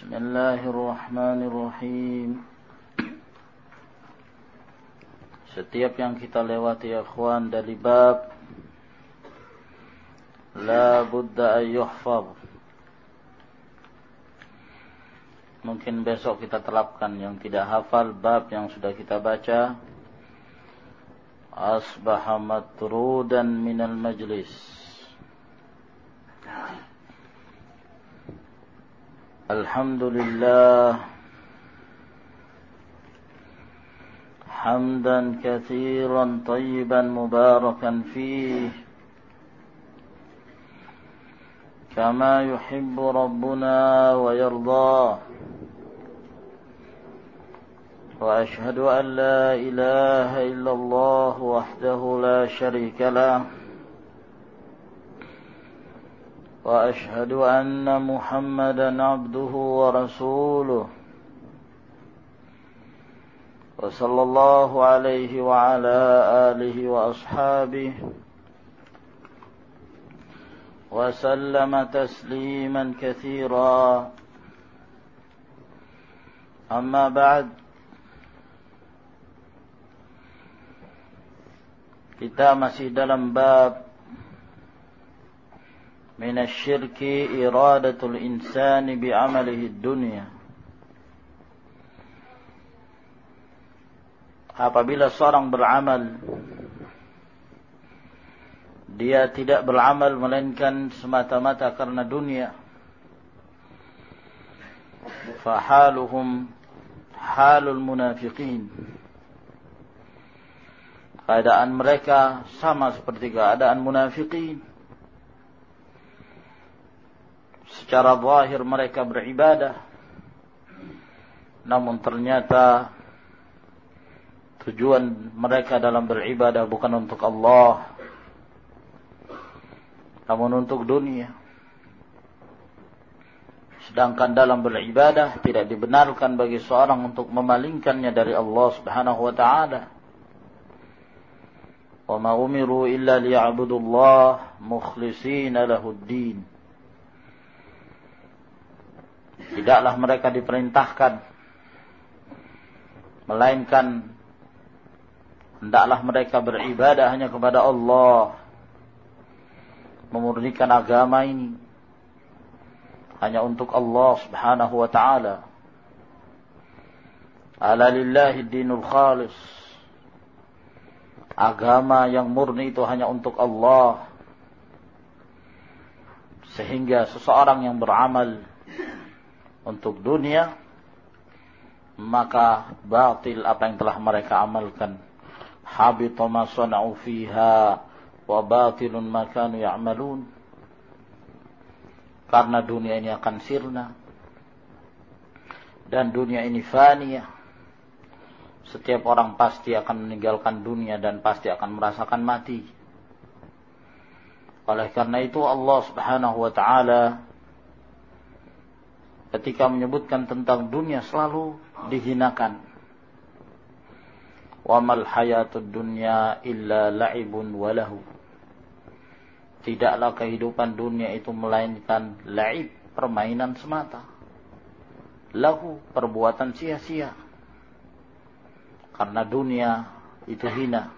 بسم الله الرحمن الرحيم Setiap yang kita lewati ya ikhwan dari bab La budda an yuhfaz Mungkin besok kita terapkan yang tidak hafal bab yang sudah kita baca Asbaha matrudan minal majlis الحمد لله حمدا كثيرا طيبا مباركا فيه كما يحب ربنا ويرضى وأشهد أن لا إله إلا الله وحده لا شريك له وأشهد أن محمدا عبده ورسوله. وصلى الله عليه وعلى آله وأصحابه وسلم تسليما كثيرا. أما بعد kita masih dalam bab من الشرك إرادة الإنسان بعمله الدنيا apabila seorang beramal dia tidak beramal melainkan semata-mata karena dunia fahaluhum halul munafiqin keadaan mereka sama seperti keadaan munafiqin Secara zahir mereka beribadah. Namun ternyata tujuan mereka dalam beribadah bukan untuk Allah namun untuk dunia. Sedangkan dalam beribadah tidak dibenarkan bagi seorang untuk memalingkannya dari Allah Subhanahu wa taala. Wa ma umiru illa mukhlishina lahud-din Tidaklah mereka diperintahkan. Melainkan hendaklah mereka beribadah hanya kepada Allah. Memurnikan agama ini hanya untuk Allah Subhanahu wa taala. Ala lillahi dinul khalis. Agama yang murni itu hanya untuk Allah. Sehingga seseorang yang beramal untuk dunia maka batil apa yang telah mereka amalkan. Habita ma sana'u fiha wa batilun ma kanu ya'malun. Karena dunia ini akan sirna. Dan dunia ini faniyah setiap orang pasti akan meninggalkan dunia dan pasti akan merasakan mati. Oleh karena itu Allah Subhanahu wa taala ketika menyebutkan tentang dunia selalu dihinakan. Wa mal hayatud dunya illa la'ibun walahu. Tidaklah kehidupan dunia itu melainkan la'ib, permainan semata. Lahu, perbuatan sia-sia. Karena dunia itu hina.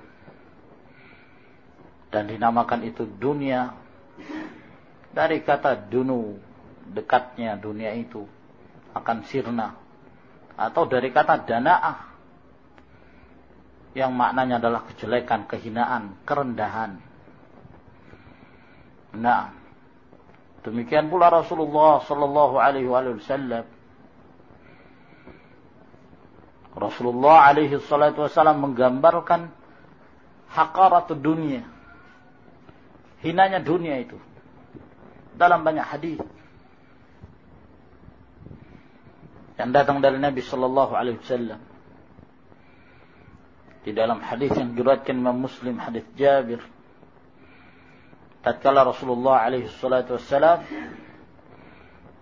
Dan dinamakan itu dunia dari kata dunu, dekatnya dunia itu akan sirna atau dari kata dana'ah yang maknanya adalah kejelekan, kehinaan, kerendahan. Nah, demikian pula Rasulullah sallallahu alaihi wasallam Rasulullah alaihi salatu wasallam menggambarkan hakarat dunia. Hinanya dunia itu. Dalam banyak hadis. Yang datang dari Nabi sallallahu alaihi wasallam. Di dalam hadis yang diriwayatkan Imam Muslim hadis Jabir. Tatkala Rasulullah alaihi salatu wasallam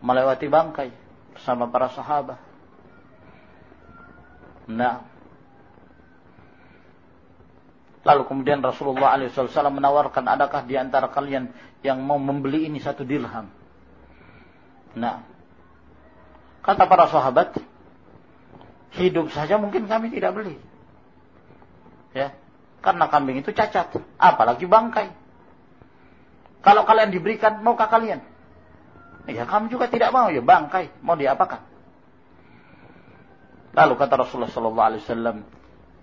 melewati bangkai bersama para sahabat. Nah. Lalu kemudian Rasulullah SAW menawarkan, adakah di antara kalian yang mau membeli ini satu dirham? Nah, Kata para sahabat, hidup saja mungkin kami tidak beli. Ya, karena kambing itu cacat, apalagi bangkai. Kalau kalian diberikan, maukah kalian? Ya kami juga tidak mau, ya bangkai, mau diapakan? Lalu kata Rasulullah sallallahu alaihi wasallam,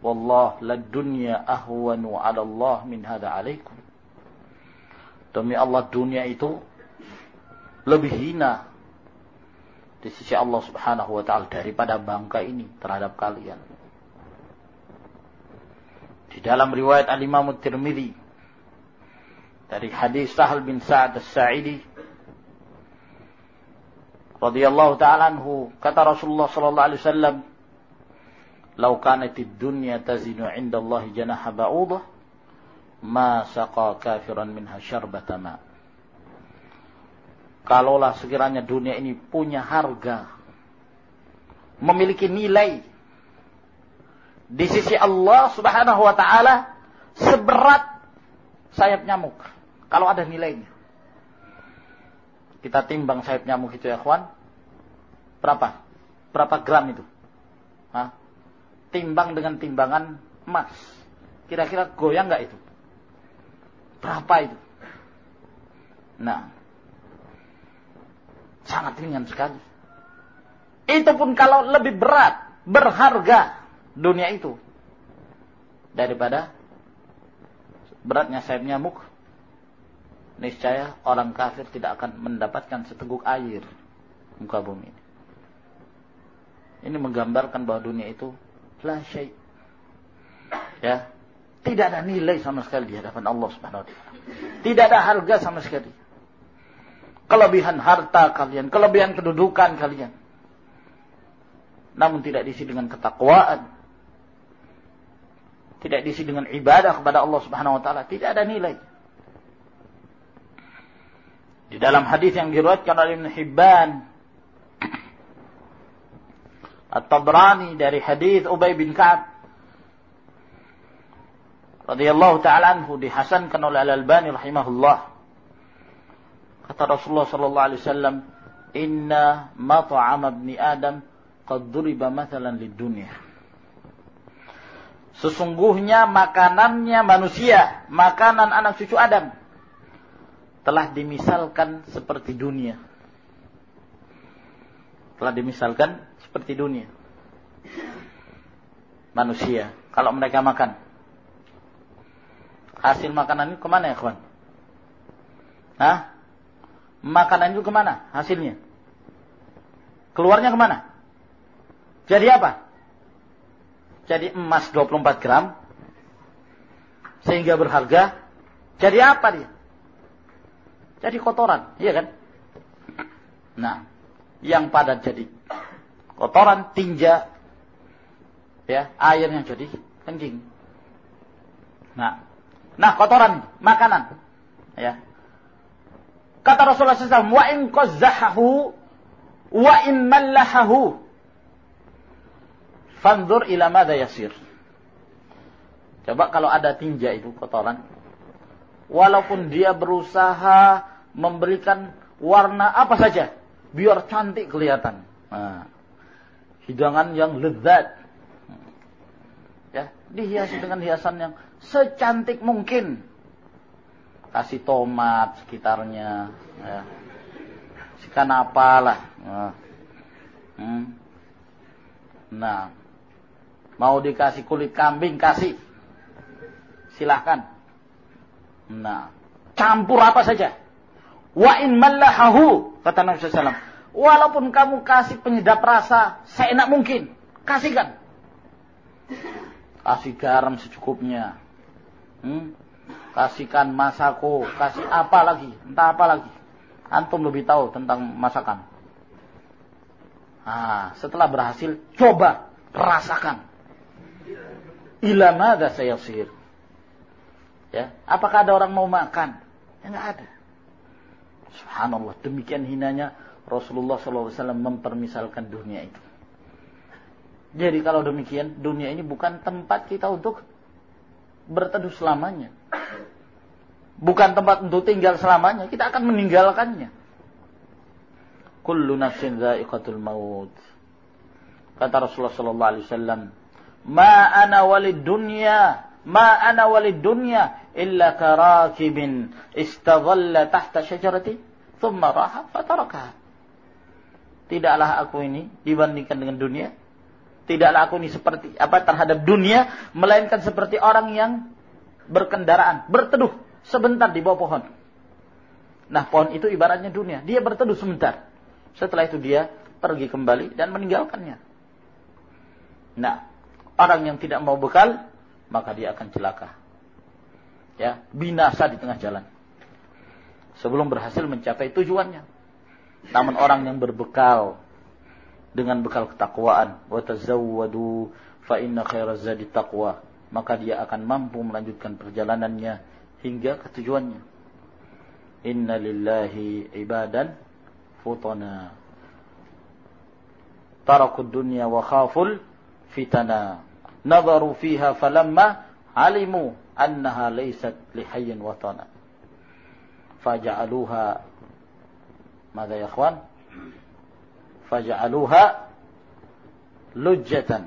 "Wallah la dunya ahwanu 'ala Allah min hada 'alaikum." Demi Allah dunia itu lebih hina di sisi Allah Subhanahu wa taala daripada bangka ini terhadap kalian. Di dalam riwayat Al-Imam Tirmidzi dari hadis Sahal bin Sa'ad As-Sa'idi radhiyallahu taala anhu kata Rasulullah sallallahu alaihi wasallam "Lau kanatid dunya tazinu 'inda Allah janaha ba'udah ma saqa kafiran minha syarbata ma' Kalaulah sekiranya dunia ini punya harga, memiliki nilai di sisi Allah Subhanahu wa taala seberat sayap nyamuk kalau ada nilainya. Kita timbang sayap nyamuk itu ya, kawan. Berapa? Berapa gram itu? Hah? Timbang dengan timbangan emas. Kira-kira goyang nggak itu? Berapa itu? Nah, Sangat ringan sekali. Itu pun kalau lebih berat, berharga dunia itu. Daripada beratnya sayap nyamuk. Niscaya orang kafir tidak akan mendapatkan seteguk air muka bumi ini. Menggambarkan bahwa dunia itu la. Ya, tidak ada nilai sama sekali di hadapan Allah Subhanahu wa. Tidak ada harga sama sekali kelebihan harta kalian, kelebihan kedudukan kalian. Namun tidak diisi dengan ketakwaan. Tidak diisi dengan ibadah kepada Allah Subhanahu wa taala, tidak ada nilai. Di dalam hadis yang diriwayatkan oleh Ibn Hibban At-Tabrani dari hadis Ubay bin Ka'ab radhiyallahu taala anhu dihasankan oleh Al-Albani rahimahullah Kata Rasulullah sallallahu alaihi wasallam, "Inna mat'am ibni Adam qad duriba mathalan lid dunya." Sesungguhnya makanannya manusia, makanan anak cucu Adam telah dimisalkan seperti dunia. Telah dimisalkan seperti dunia. Manusia, kalau mereka makan, hasil makanan ini ke mana ya kawan? Hah? Makanan itu ke mana hasilnya? Keluarnya ke mana? Jadi apa? Jadi emas 24 gram. Sehingga berharga. Jadi apa dia? Jadi kotoran. Iya kan? Nah. Yang padat jadi kotoran, tinja. Ya, airnya jadi kencing. Nah. Nah, kotoran, makanan. Ya. Kata Rasulullah SAW, wa in qazzahahu wa in mallahahu fanzur ila madha yasir. Coba kalau ada tinja itu kotoran, walaupun dia berusaha memberikan warna apa saja, biar cantik kelihatan. Nah, hidangan yang lezat. Ya, dihiasi dengan hiasan yang secantik mungkin kasih tomat sekitarnya ya. Sikan apalah nah. Hmm. nah mau dikasih kulit kambing kasih silahkan nah campur apa saja wa in mallahahu kata Nabi SAW walaupun kamu kasih penyedap rasa seenak mungkin kasihkan kasih garam secukupnya hmm? Kasihkan masako, kasih apa lagi, entah apa lagi. Antum lebih tahu tentang masakan. Nah, setelah berhasil, coba rasakan. Ila mada saya sihir. Ya, apakah ada orang mau makan? Ya enggak ada. Subhanallah, demikian hinanya Rasulullah SAW mempermisalkan dunia itu. Jadi kalau demikian, dunia ini bukan tempat kita untuk berteduh selamanya bukan tempat untuk tinggal selamanya, kita akan meninggalkannya. kullu nafsin dha'iqatul maut. Kata Rasulullah sallallahu alaihi wasallam, "Ma ana walid dunya, ma ana walid dunya illa karakibin istadhalla tahta syajarati thumma raha fatarakaha." Tidaklah aku ini dibandingkan dengan dunia, tidaklah aku ini seperti apa terhadap dunia melainkan seperti orang yang berkendaraan, berteduh sebentar di bawah pohon. Nah, pohon itu ibaratnya dunia. Dia berteduh sebentar. Setelah itu dia pergi kembali dan meninggalkannya. Nah, orang yang tidak mau bekal, maka dia akan celaka. Ya, binasa di tengah jalan. Sebelum berhasil mencapai tujuannya. Namun orang yang berbekal dengan bekal ketakwaan. Wa tazawwadu fa inna khairaz zadi taqwa. Maka dia akan mampu melanjutkan perjalanannya hingga ke tujuannya inna lillahi ibadan futana. Taraku dunya wa khaful fitana. Nadaru fiha falamma alimu annaha laysat lihayyin watana faja'aluha. Madha ya ikhwan? فجعلوها لجة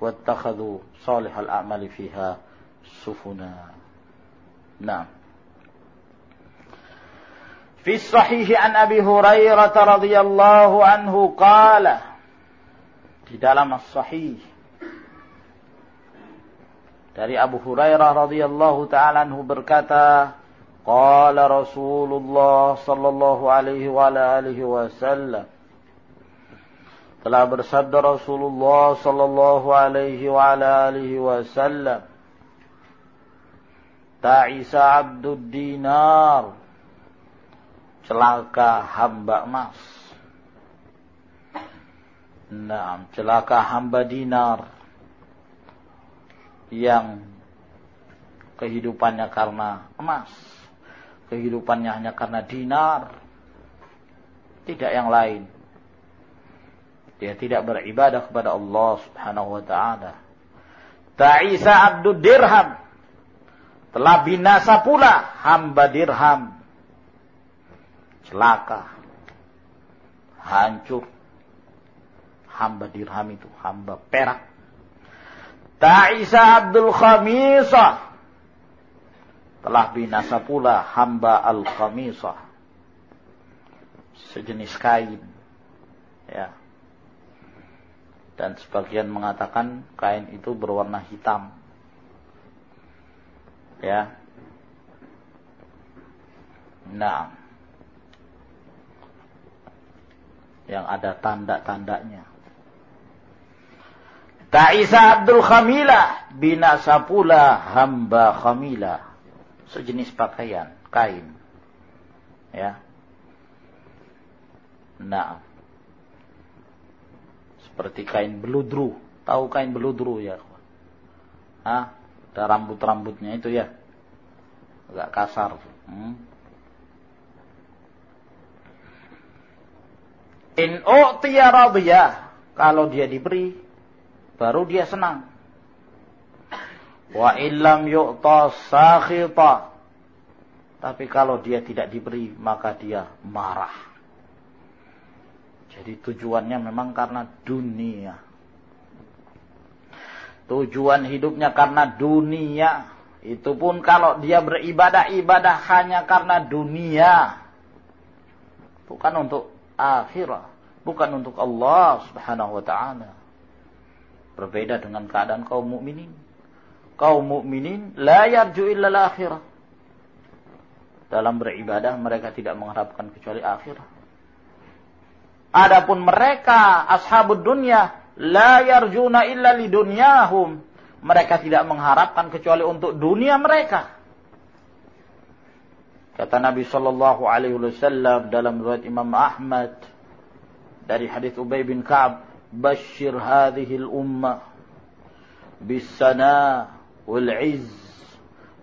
واتخذوا صالح الأعمال فيها سفنا نعم في الصحيح عن أبي هريرة رضي الله عنه قال di dalam as-sahih dari Abu Hurairah radhiyallahu taala anhu berkata qala Rasulullah sallallahu alaihi wa alihi wasallam telah bersabda Rasulullah sallallahu alaihi wa alihi wasallam Ta'isa abdud dinar celaka hamba emas. Nah, celaka hamba dinar yang kehidupannya karena emas. Kehidupannya hanya karena dinar. Tidak yang lain. Dia tidak beribadah kepada Allah subhanahu wa ta'ala. Ta'isa abdud dirham. Telah binasa pula hamba dirham celaka, hancur. Hamba dirham itu, hamba perak. Ta'isa Abdul Khamisah. Telah binasa pula hamba Al-Khamisah. Sejenis kain. Ya. Dan sebagian mengatakan kain itu berwarna hitam. Ya. Nah. yang ada tanda-tandanya. Ta'isa Abdul Khamilah binasa pula hamba Khamilah sejenis pakaian kain ya nah seperti kain beludru tahu kain beludru ya ah ada rambut-rambutnya itu ya agak kasar hmm. In radiyah. Kalau dia diberi, baru dia senang. Wa illam yu'ta sakhita. Tapi kalau dia tidak diberi, maka dia marah. Jadi tujuannya memang karena dunia. Tujuan hidupnya karena dunia. Itu pun kalau dia beribadah-ibadah hanya karena dunia. Bukan untuk akhirah, bukan untuk Allah Subhanahu wa taala. Berbeda dengan keadaan kaum mukminin. Kaum mukminin la yarju illa akhirah. Dalam beribadah mereka tidak mengharapkan kecuali akhirah. Adapun mereka ashabud dunya la yarjuna illa lidunyahum. Mereka tidak mengharapkan kecuali untuk dunia mereka. Kata Nabi Shallallahu Alaihi Wasallam dalam riwayat Imam Ahmad dari hadis Ubay bin Ka'ab, "Bashir hadhihi al-ummah bis-sana wal-'izz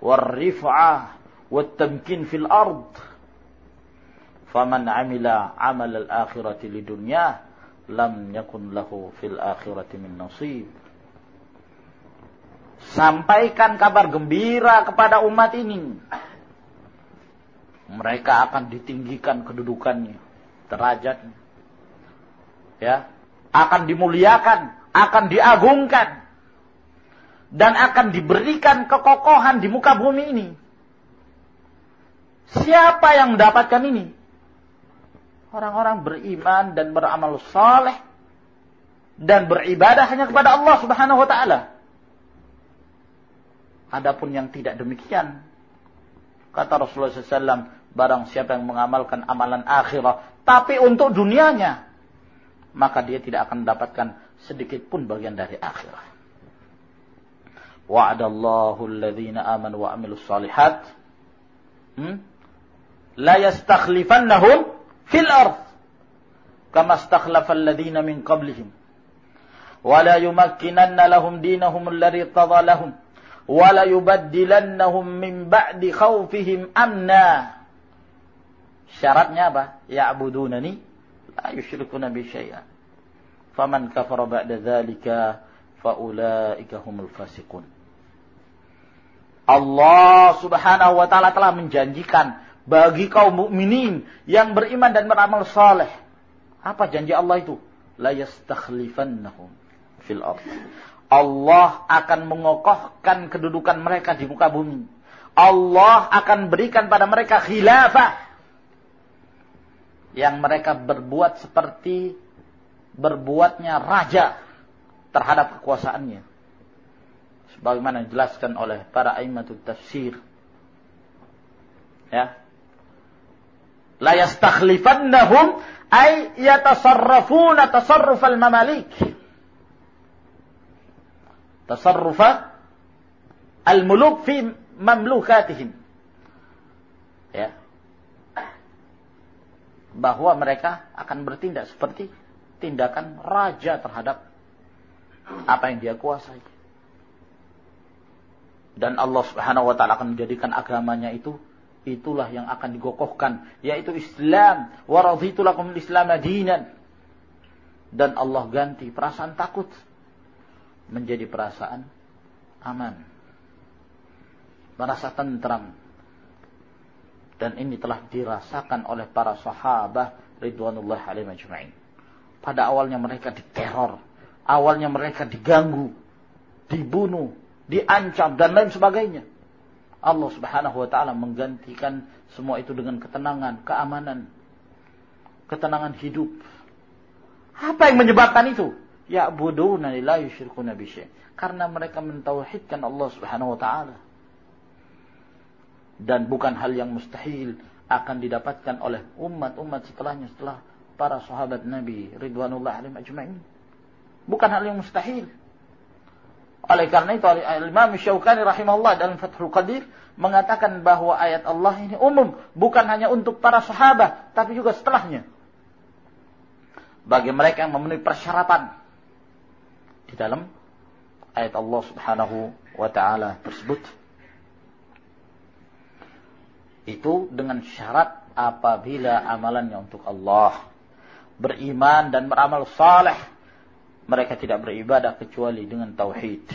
wal-rif'ah wal-tamkin fil ard." Faman amila amal al-akhirati lidunya lam yakun lahu fil akhirati min nasib. Sampaikan kabar gembira kepada umat ini mereka akan ditinggikan kedudukannya, derajatnya. ya akan dimuliakan, akan diagungkan dan akan diberikan kekokohan di muka bumi ini. Siapa yang mendapatkan ini? Orang-orang beriman dan beramal saleh dan beribadah hanya kepada Allah Subhanahu wa taala. Adapun yang tidak demikian, kata Rasulullah SAW, barang siapa yang mengamalkan amalan akhirat, tapi untuk dunianya, maka dia tidak akan mendapatkan sedikit pun bagian dari akhirat. Wa'adallahu alladhina amanu wa amilus salihat. Hmm? La yastakhlifannahum fil ard. Kama istakhlafa alladhina min qablihim. Wa la yumakkinanna lahum dinahum alladhi tada lahum. Wa la yubaddilannahum min ba'di khawfihim amna. Syaratnya apa? Ya'budunani la yusyrikuna bi syai'an. Faman kafara ba'da dzalika faulaika humul fasiqun. Allah Subhanahu wa taala telah menjanjikan bagi kaum mukminin yang beriman dan beramal saleh. Apa janji Allah itu? La yastakhlifannahum fil ardh. Allah akan mengokohkan kedudukan mereka di muka bumi. Allah akan berikan pada mereka khilafah yang mereka berbuat seperti berbuatnya raja terhadap kekuasaannya. Sebagaimana dijelaskan oleh para aimatul tafsir. Ya. La yastakhlifannahum ay yatasarrafuna tasarrufal mamalik. Tasarrufa al-muluk fi mamlukatihim. Ya bahwa mereka akan bertindak seperti tindakan raja terhadap apa yang dia kuasai. Dan Allah Subhanahu wa taala akan menjadikan agamanya itu itulah yang akan digokohkan yaitu Islam wa raditu lakum Islam dinan. Dan Allah ganti perasaan takut menjadi perasaan aman. Merasa tentram, dan ini telah dirasakan oleh para sahabat ridwanullah alaihi majma'in. Pada awalnya mereka diteror, awalnya mereka diganggu, dibunuh, diancam dan lain sebagainya. Allah Subhanahu wa taala menggantikan semua itu dengan ketenangan, keamanan, ketenangan hidup. Apa yang menyebabkan itu? Ya buduna la yusyrikuna Karena mereka mentauhidkan Allah Subhanahu wa taala dan bukan hal yang mustahil akan didapatkan oleh umat-umat setelahnya setelah para sahabat Nabi ridwanullah alaihim ajma'in. Bukan hal yang mustahil. Oleh karena itu Imam Syaukani rahimahullah dalam Fathul Qadir mengatakan bahwa ayat Allah ini umum, bukan hanya untuk para sahabat, tapi juga setelahnya. Bagi mereka yang memenuhi persyaratan di dalam ayat Allah Subhanahu wa taala tersebut. Itu dengan syarat apabila amalannya untuk Allah. Beriman dan beramal saleh. Mereka tidak beribadah kecuali dengan tauhid.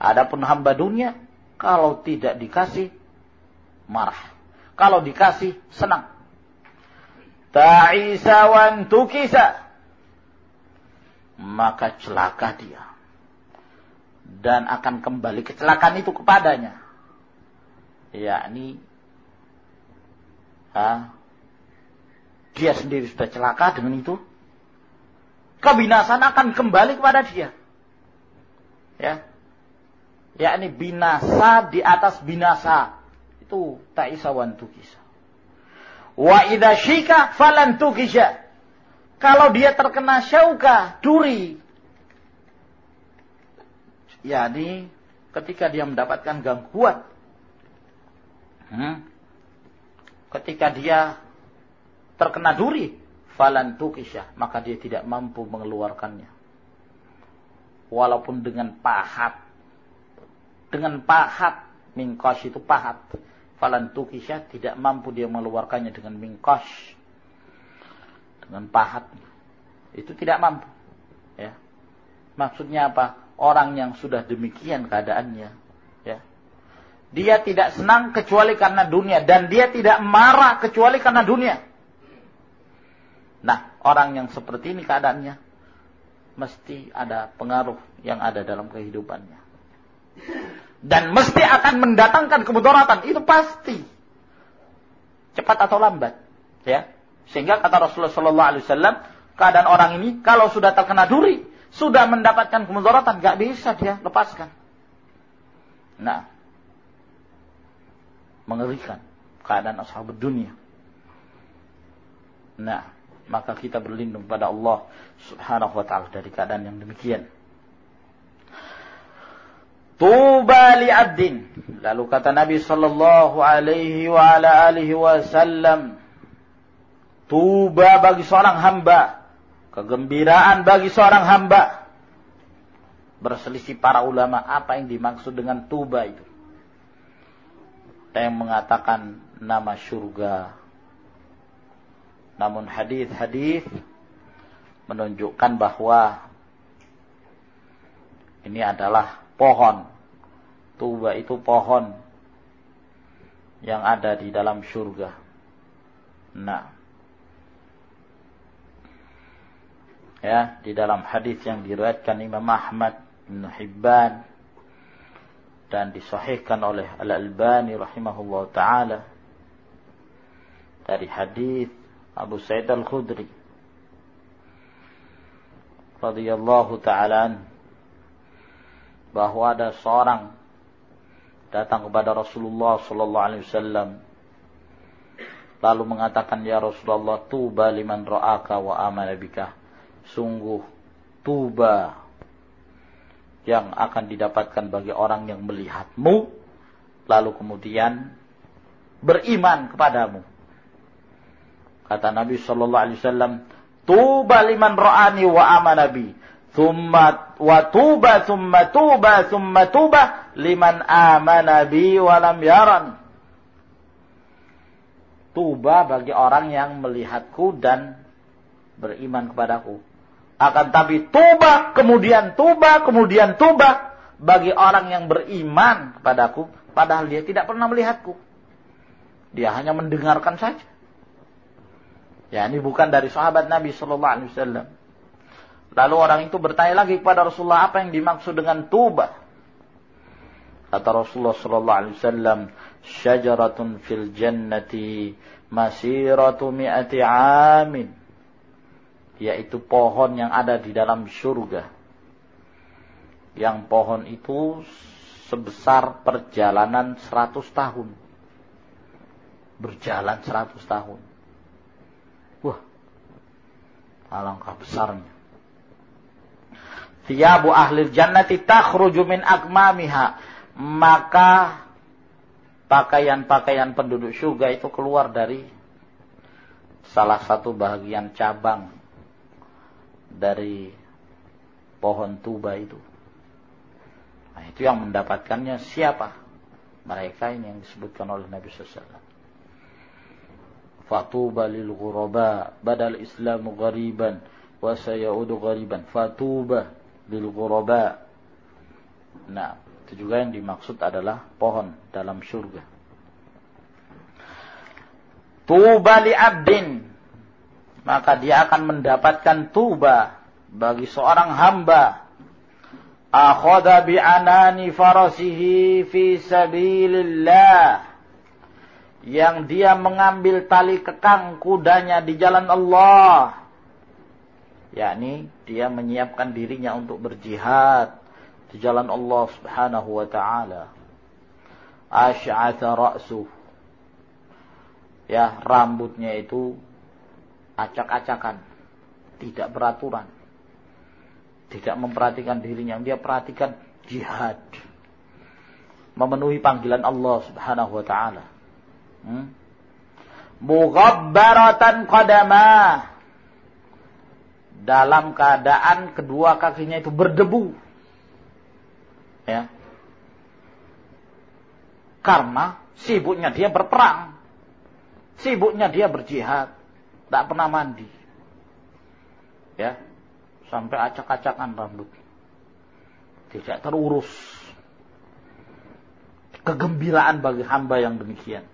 Adapun hamba dunia, kalau tidak dikasih, marah. Kalau dikasih, senang. Ta'isa wan tukisa. Maka celaka dia. Dan akan kembali kecelakaan itu kepadanya yakni ha, dia sendiri sudah celaka dengan itu, kebinasaan akan kembali kepada dia. Ya. Yakni binasa di atas binasa. Itu ta'isa wan tukisa. Wa idha syika falan tukisha. Kalau dia terkena syauka, duri. yakni ketika dia mendapatkan gangguan Hmm? Ketika dia terkena duri, falan tukisah, maka dia tidak mampu mengeluarkannya. Walaupun dengan pahat. Dengan pahat, mingkos itu pahat. Falan tukisah tidak mampu dia mengeluarkannya dengan mingkos. Dengan pahat. Itu tidak mampu. Ya. Maksudnya apa? Orang yang sudah demikian keadaannya, dia tidak senang kecuali karena dunia dan dia tidak marah kecuali karena dunia. Nah, orang yang seperti ini keadaannya mesti ada pengaruh yang ada dalam kehidupannya. Dan mesti akan mendatangkan kemudaratan, itu pasti. Cepat atau lambat, ya. Sehingga kata Rasulullah sallallahu alaihi wasallam, keadaan orang ini kalau sudah terkena duri, sudah mendapatkan kemudaratan, gak bisa dia lepaskan. Nah, mengerikan keadaan ashabul dunia. Nah, maka kita berlindung pada Allah Subhanahu wa taala dari keadaan yang demikian. Tuba li abdin. Lalu kata Nabi sallallahu alaihi wa ala alihi wasallam, tuba bagi seorang hamba, kegembiraan bagi seorang hamba. Berselisih para ulama apa yang dimaksud dengan tuba itu. Ada yang mengatakan nama surga, namun hadis-hadis menunjukkan bahwa ini adalah pohon. Tuba itu pohon yang ada di dalam surga. Nah, ya di dalam hadis yang diriwayatkan Imam Ahmad bin Hibban dan disahihkan oleh Al Albani rahimahullah taala dari hadis Abu Sa'id Al-Khudri radhiyallahu taala bahwa ada seorang datang kepada Rasulullah sallallahu alaihi wasallam lalu mengatakan ya Rasulullah tuba liman ra'aka wa amana bika. Sungguh tuba yang akan didapatkan bagi orang yang melihatmu lalu kemudian beriman kepadamu Kata Nabi Shallallahu Alaihi Wasallam, tuba liman ra'ani wa amana bi. Thumma wa tuba thumma tuba thumma tuba liman amana bi wa lam yaran. Tuba bagi orang yang melihatku dan beriman kepadaku. Akan tapi tuba, kemudian tuba, kemudian tuba bagi orang yang beriman kepadaku, padahal dia tidak pernah melihatku. Dia hanya mendengarkan saja. Ya, ini bukan dari sahabat Nabi Shallallahu Alaihi Wasallam. Lalu orang itu bertanya lagi kepada Rasulullah apa yang dimaksud dengan tuba. Kata Rasulullah Shallallahu Alaihi Wasallam, syajaratun fil jannati masiratu mi'ati amin. Yaitu pohon yang ada di dalam surga. Yang pohon itu sebesar perjalanan 100 tahun. Berjalan 100 tahun. Alangkah besarnya. Thiyabu ahli jannati takhruju min akmamiha. Maka pakaian-pakaian penduduk surga itu keluar dari salah satu bagian cabang dari pohon tuba itu. Nah, itu yang mendapatkannya siapa? Mereka ini yang disebutkan oleh Nabi SAW. Fatuba lil ghuraba badal Islam ghariban wa sayaudu ghariban. Fatuba lil ghuraba. Nah, itu juga yang dimaksud adalah pohon dalam surga. Tuba li abdin. Maka dia akan mendapatkan tuba bagi seorang hamba. Akhadha anani farasihi fi sabilillah yang dia mengambil tali kekang kudanya di jalan Allah. Yakni dia menyiapkan dirinya untuk berjihad di jalan Allah Subhanahu wa taala. Asy'atha ra'suh ya rambutnya itu acak-acakan tidak beraturan tidak memperhatikan dirinya. Dia perhatikan jihad memenuhi panggilan Allah Subhanahu wa taala? Mughabbaratan qadama. Dalam keadaan kedua kakinya itu berdebu. Ya. Karena sibuknya dia berperang. Sibuknya dia berjihad. Tak pernah mandi. Ya. Sampai acak-acakan rambut. Tidak terurus. Kegembiraan bagi hamba yang demikian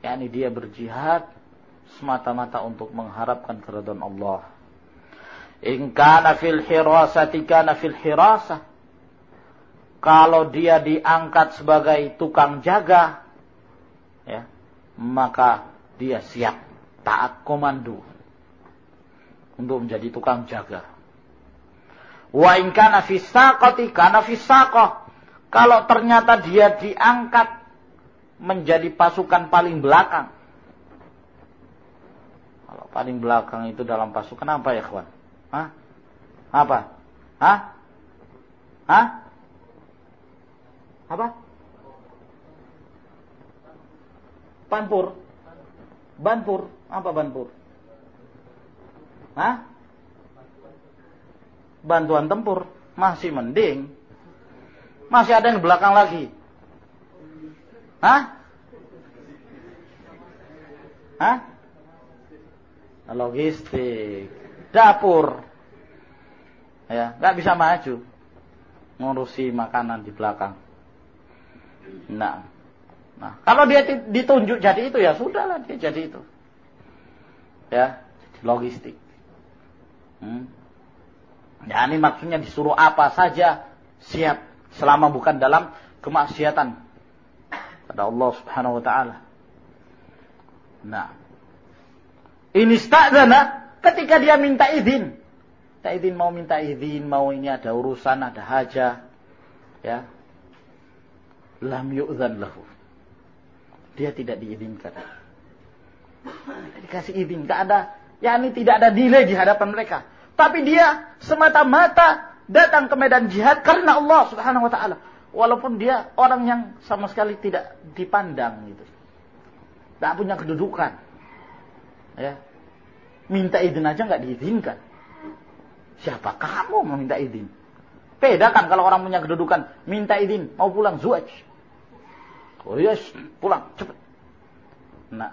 yakni dia berjihad semata-mata untuk mengharapkan keridhaan Allah. In kana fil hirasati kana fil hirasah. Kalau dia diangkat sebagai tukang jaga, ya, maka dia siap taat komando untuk menjadi tukang jaga. Wa in kana fi saqati kana fi Kalau ternyata dia diangkat menjadi pasukan paling belakang. Kalau paling belakang itu dalam pasukan apa ya, kawan? Hah? Apa? Hah? Hah? Apa? Banpur. Banpur. Apa banpur? Hah? Bantuan tempur. Masih mending. Masih ada yang belakang lagi. Hah? Hah? Logistik. Dapur. Ya, nggak bisa maju. Ngurusi makanan di belakang. Nah. Nah, kalau dia ditunjuk jadi itu ya sudahlah dia jadi itu. Ya, logistik. Hmm. Ya ini maksudnya disuruh apa saja siap selama bukan dalam kemaksiatan pada Allah Subhanahu wa taala. Nah. Ini sta'dana ketika dia minta izin. Minta izin mau minta izin, mau ini ada urusan, ada hajah. Ya. Lam yu'zan lahu. Dia tidak diizinkan. Dikasih izin, enggak ada Ya ini tidak ada delay di hadapan mereka. Tapi dia semata-mata datang ke medan jihad karena Allah Subhanahu wa taala. Walaupun dia orang yang sama sekali tidak dipandang gitu. Tidak punya kedudukan. Ya. Minta izin aja nggak diizinkan. Siapa kamu mau minta izin? Beda kan kalau orang punya kedudukan, minta izin, mau pulang zuaj. Oh yes, pulang cepet. Nah,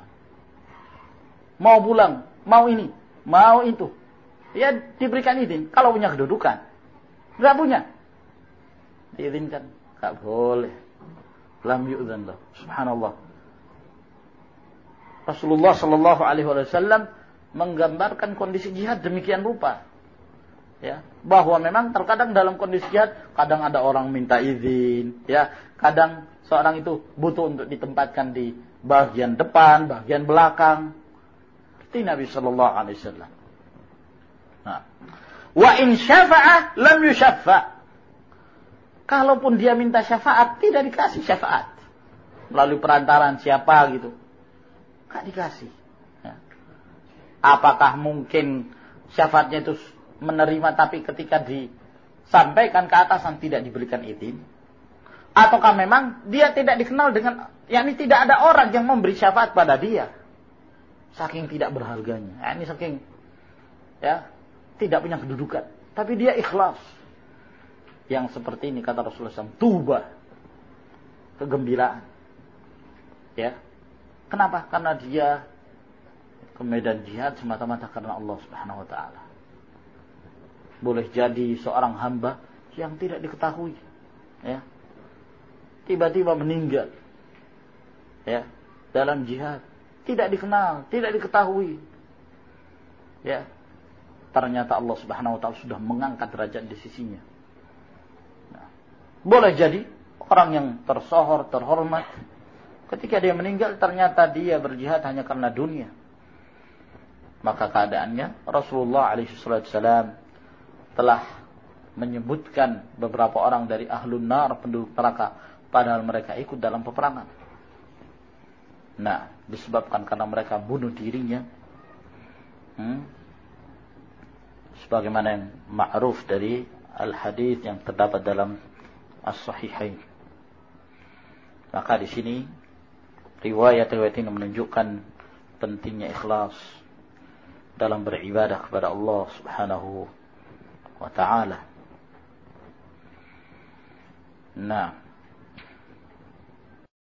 mau pulang, mau ini, mau itu. Ya diberikan izin kalau punya kedudukan. Enggak punya. Diizinkan. Enggak boleh. Lam yu'zan lah. Subhanallah. Rasulullah Shallallahu Alaihi Wasallam menggambarkan kondisi jihad demikian rupa, ya bahwa memang terkadang dalam kondisi jihad kadang ada orang minta izin, ya kadang seorang itu butuh untuk ditempatkan di bagian depan, bagian belakang, seperti Nabi Shallallahu Alaihi Wasallam. Nah. Wa in syafa'a lam yusyaffa. Kalaupun dia minta syafaat, tidak dikasih syafaat. Melalui perantaran siapa gitu. Gak dikasih. Ya. Apakah mungkin syafaatnya itu menerima tapi ketika disampaikan ke atasan tidak diberikan izin? Ataukah memang dia tidak dikenal dengan, yakni tidak ada orang yang memberi syafaat pada dia? Saking tidak berharganya. Ya, ini saking ya tidak punya kedudukan. Tapi dia ikhlas. Yang seperti ini kata Rasulullah SAW. Tuba. Kegembiraan. Ya. Kenapa? Karena dia ke medan jihad semata-mata karena Allah Subhanahu wa taala. Boleh jadi seorang hamba yang tidak diketahui. Ya. Tiba-tiba meninggal. Ya, dalam jihad tidak dikenal, tidak diketahui. Ya. Ternyata Allah Subhanahu wa taala sudah mengangkat derajat di sisinya. Boleh jadi orang yang tersohor, terhormat ketika dia meninggal ternyata dia berjihad hanya karena dunia. Maka keadaannya Rasulullah alaihissalam telah menyebutkan beberapa orang dari ahlun nar penduduk neraka padahal mereka ikut dalam peperangan. Nah, disebabkan karena mereka bunuh dirinya. Hmm? Sebagaimana yang ma'ruf dari al-hadis yang terdapat dalam as-sahihain. Maka di sini riwayat-riwayat ini menunjukkan pentingnya ikhlas dalam beribadah kepada Allah Subhanahu wa taala. Nah,